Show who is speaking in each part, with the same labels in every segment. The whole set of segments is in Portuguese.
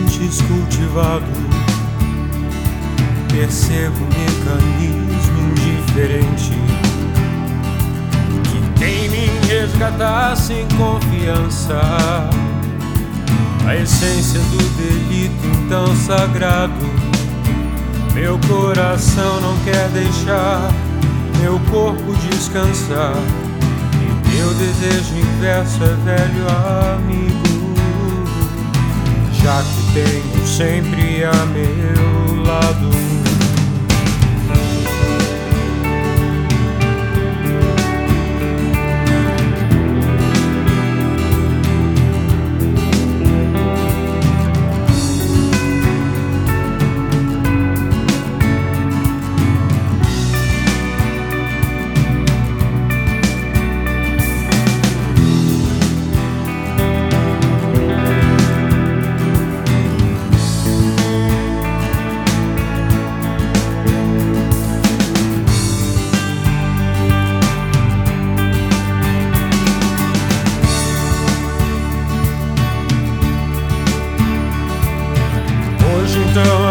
Speaker 1: antes cultivado. Percebo um mecanismo indiferente que tem me resgatar sem confiança. A essência do delito então sagrado. Meu coração não quer deixar meu corpo descansar. E teu desejo inverso é velho amigo. Já que tenho sempre a meu lado.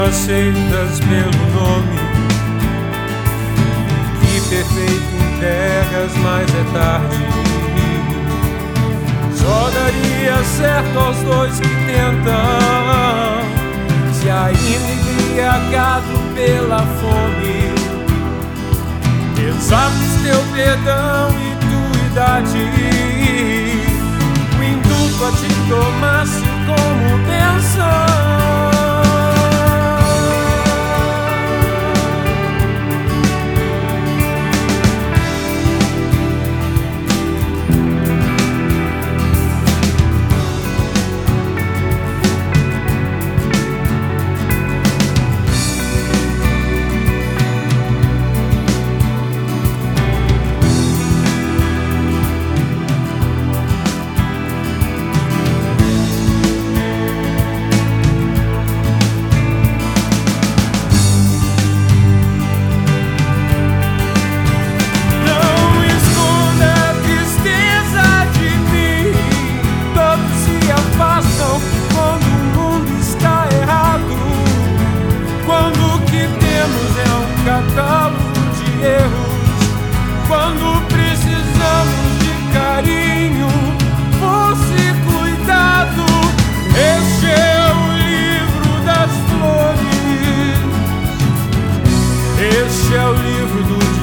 Speaker 1: Aceitas pelo nome. Que perfeito entregas, mas é tarde Só daria certo aos dois que tentam. Se ainda embriagado pela fome. Exames teu perdão e tua idade O induto a te tomasse como benção é o livro do dia.